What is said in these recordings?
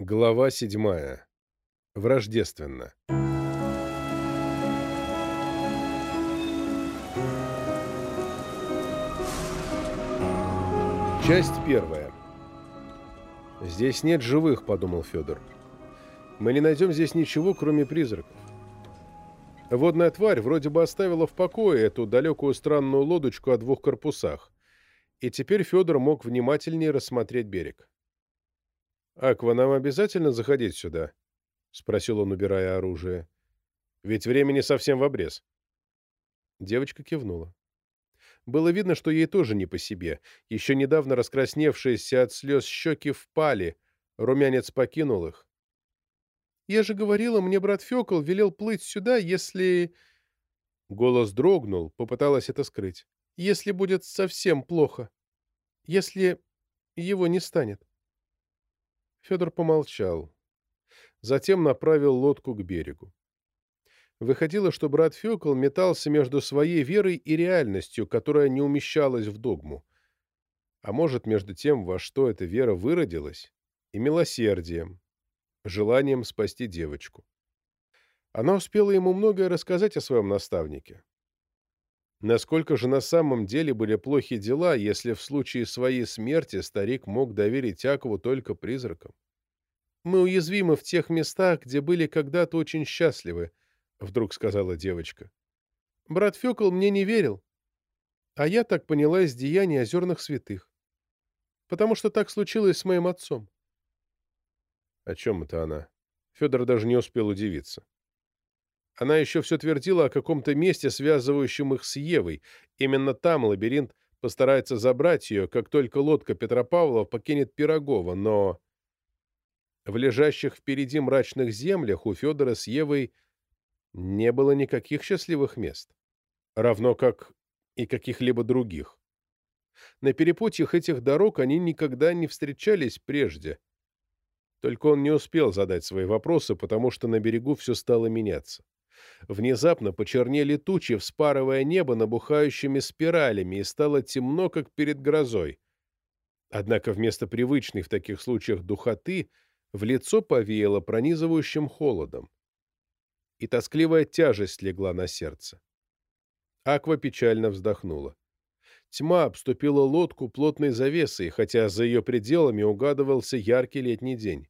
Глава седьмая. Враждественно. Часть первая. «Здесь нет живых», — подумал Федор. «Мы не найдем здесь ничего, кроме призраков». Водная тварь вроде бы оставила в покое эту далекую странную лодочку о двух корпусах, и теперь Федор мог внимательнее рассмотреть берег. «Аква, нам обязательно заходить сюда?» — спросил он, убирая оружие. «Ведь времени совсем в обрез». Девочка кивнула. Было видно, что ей тоже не по себе. Еще недавно раскрасневшиеся от слез щеки впали, румянец покинул их. «Я же говорила, мне брат Фекл велел плыть сюда, если...» Голос дрогнул, попыталась это скрыть. «Если будет совсем плохо. Если его не станет». Федор помолчал. Затем направил лодку к берегу. Выходило, что брат Фёкл метался между своей верой и реальностью, которая не умещалась в догму. А может, между тем, во что эта вера выродилась, и милосердием, желанием спасти девочку. Она успела ему многое рассказать о своем наставнике. Насколько же на самом деле были плохи дела, если в случае своей смерти старик мог доверить Якову только призракам? «Мы уязвимы в тех местах, где были когда-то очень счастливы», — вдруг сказала девочка. «Брат Фёкл мне не верил, а я так поняла из деяний озерных святых, потому что так случилось с моим отцом». О чем это она? Федор даже не успел удивиться. Она еще все твердила о каком-то месте, связывающем их с Евой. Именно там лабиринт постарается забрать ее, как только лодка Петропавлова покинет Пирогова, но... В лежащих впереди мрачных землях у Федора с Евой не было никаких счастливых мест, равно как и каких-либо других. На перепутьях этих дорог они никогда не встречались прежде. Только он не успел задать свои вопросы, потому что на берегу все стало меняться. Внезапно почернели тучи, вспарывая небо набухающими спиралями, и стало темно, как перед грозой. Однако вместо привычной в таких случаях духоты в лицо повеяло пронизывающим холодом. И тоскливая тяжесть легла на сердце. Аква печально вздохнула. Тьма обступила лодку плотной завесой, хотя за ее пределами угадывался яркий летний день.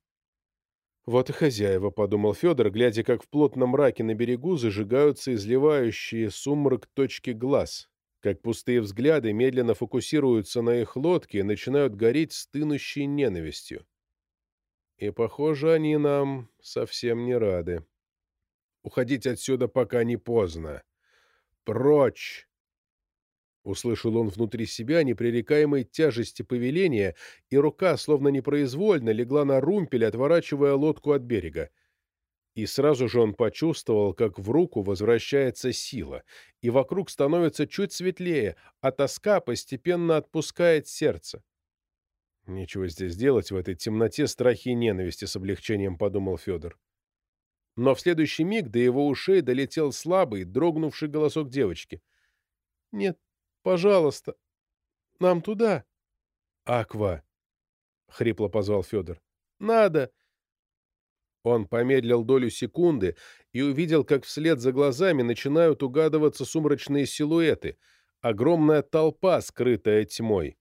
«Вот и хозяева», — подумал Федор, глядя, как в плотном мраке на берегу зажигаются изливающие сумрак точки глаз, как пустые взгляды медленно фокусируются на их лодке и начинают гореть стынущей ненавистью. И, похоже, они нам совсем не рады. Уходить отсюда пока не поздно. Прочь! Услышал он внутри себя непререкаемой тяжести повеления, и рука, словно непроизвольно, легла на румпель, отворачивая лодку от берега. И сразу же он почувствовал, как в руку возвращается сила, и вокруг становится чуть светлее, а тоска постепенно отпускает сердце. «Нечего здесь делать в этой темноте страхи и ненависти», — с облегчением подумал Федор. Но в следующий миг до его ушей долетел слабый, дрогнувший голосок девочки. «Нет, Пожалуйста, нам туда. Аква, хрипло позвал Федор. Надо. Он помедлил долю секунды и увидел, как вслед за глазами начинают угадываться сумрачные силуэты, огромная толпа, скрытая тьмой.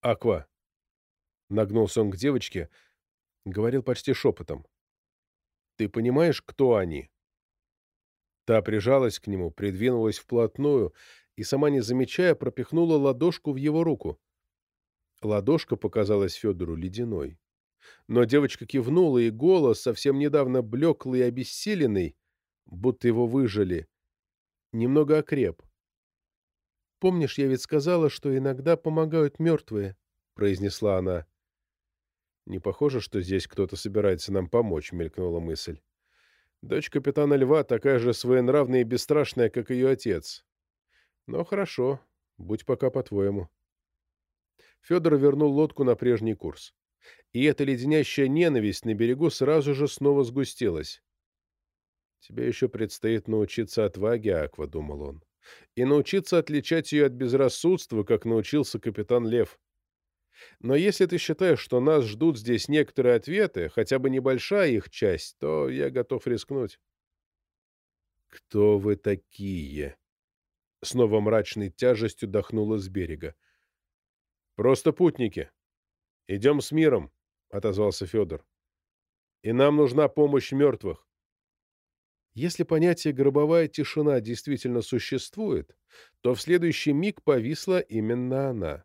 Аква. Нагнулся он к девочке, говорил почти шепотом. Ты понимаешь, кто они? Та прижалась к нему, придвинулась вплотную и, сама не замечая, пропихнула ладошку в его руку. Ладошка показалась Федору ледяной. Но девочка кивнула, и голос, совсем недавно блеклый и обессиленный, будто его выжили, немного окреп. «Помнишь, я ведь сказала, что иногда помогают мертвые?» — произнесла она. «Не похоже, что здесь кто-то собирается нам помочь», — мелькнула мысль. «Дочь капитана Льва такая же своенравная и бесстрашная, как ее отец. Но хорошо, будь пока по-твоему. Федор вернул лодку на прежний курс. И эта леденящая ненависть на берегу сразу же снова сгустилась. «Тебе еще предстоит научиться отваге, Аква», — думал он, «и научиться отличать ее от безрассудства, как научился капитан Лев. Но если ты считаешь, что нас ждут здесь некоторые ответы, хотя бы небольшая их часть, то я готов рискнуть. «Кто вы такие?» Снова мрачной тяжестью дохнуло с берега. «Просто путники. Идем с миром», — отозвался Федор. «И нам нужна помощь мертвых». Если понятие «гробовая тишина» действительно существует, то в следующий миг повисла именно она.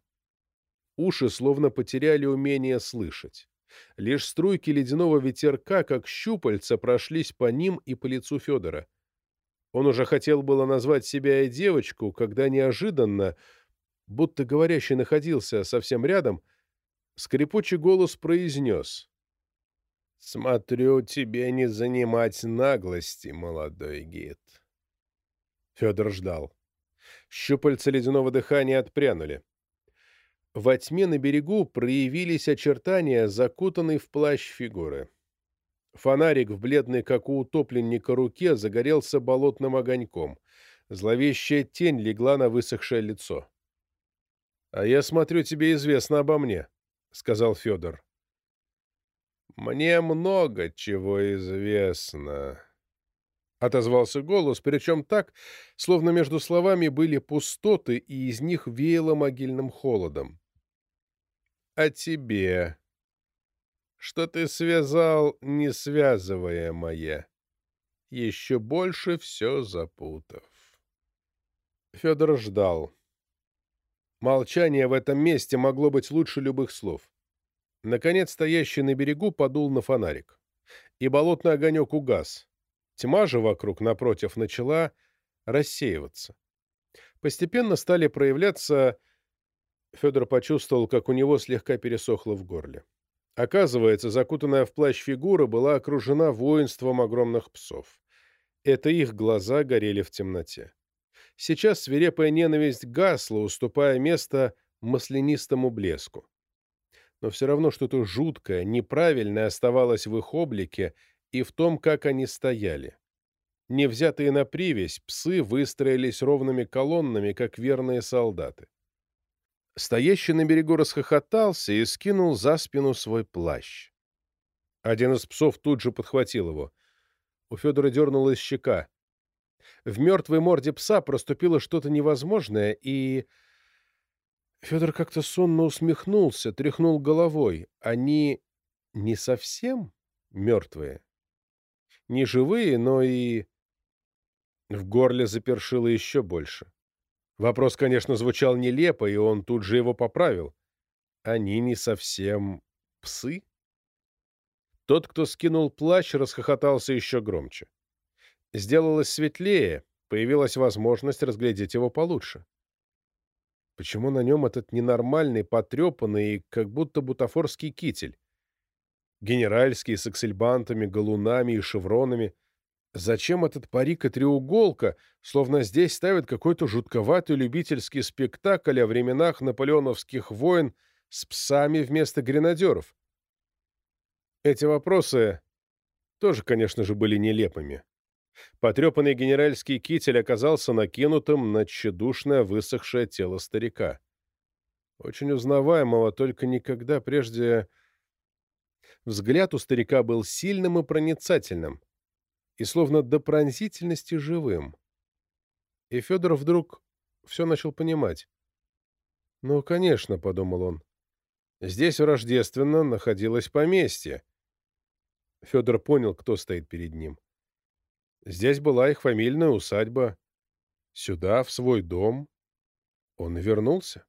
Уши словно потеряли умение слышать. Лишь струйки ледяного ветерка, как щупальца, прошлись по ним и по лицу Федора. Он уже хотел было назвать себя и девочку, когда неожиданно, будто говорящий находился совсем рядом, скрипучий голос произнес. «Смотрю, тебе не занимать наглости, молодой гид». Федор ждал. Щупальца ледяного дыхания отпрянули. Во тьме на берегу проявились очертания закутанной в плащ фигуры. Фонарик в бледной, как у утопленника, руке загорелся болотным огоньком. Зловещая тень легла на высохшее лицо. — А я смотрю, тебе известно обо мне, — сказал Федор. — Мне много чего известно, — отозвался голос, причем так, словно между словами были пустоты, и из них веяло могильным холодом. — А тебе что ты связал несвязываемое, еще больше все запутав. Федор ждал. Молчание в этом месте могло быть лучше любых слов. Наконец, стоящий на берегу подул на фонарик. И болотный огонек угас. Тьма же вокруг, напротив, начала рассеиваться. Постепенно стали проявляться... Федор почувствовал, как у него слегка пересохло в горле. Оказывается, закутанная в плащ фигура была окружена воинством огромных псов. Это их глаза горели в темноте. Сейчас свирепая ненависть гасла, уступая место маслянистому блеску. Но все равно что-то жуткое, неправильное оставалось в их облике и в том, как они стояли. Не взятые на привязь, псы выстроились ровными колоннами, как верные солдаты. Стоящий на берегу расхохотался и скинул за спину свой плащ. Один из псов тут же подхватил его. У Федора дернулась щека. В мертвой морде пса проступило что-то невозможное, и... Федор как-то сонно усмехнулся, тряхнул головой. Они не совсем мертвые. Не живые, но и... В горле запершило еще больше. Вопрос, конечно, звучал нелепо, и он тут же его поправил. Они не совсем псы? Тот, кто скинул плащ, расхохотался еще громче. Сделалось светлее, появилась возможность разглядеть его получше. Почему на нем этот ненормальный, потрепанный, как будто бутафорский китель? Генеральский, с аксельбантами, галунами и шевронами — Зачем этот парик и треуголка, словно здесь ставят какой-то жутковатый любительский спектакль о временах наполеоновских войн с псами вместо гренадеров? Эти вопросы тоже, конечно же, были нелепыми. Потрепанный генеральский китель оказался накинутым на тщедушное высохшее тело старика. Очень узнаваемого, только никогда прежде... Взгляд у старика был сильным и проницательным и словно до пронзительности живым. И Федор вдруг все начал понимать. «Ну, конечно», — подумал он, — «здесь в Рождественно находилось поместье». Федор понял, кто стоит перед ним. Здесь была их фамильная усадьба. Сюда, в свой дом, он и вернулся.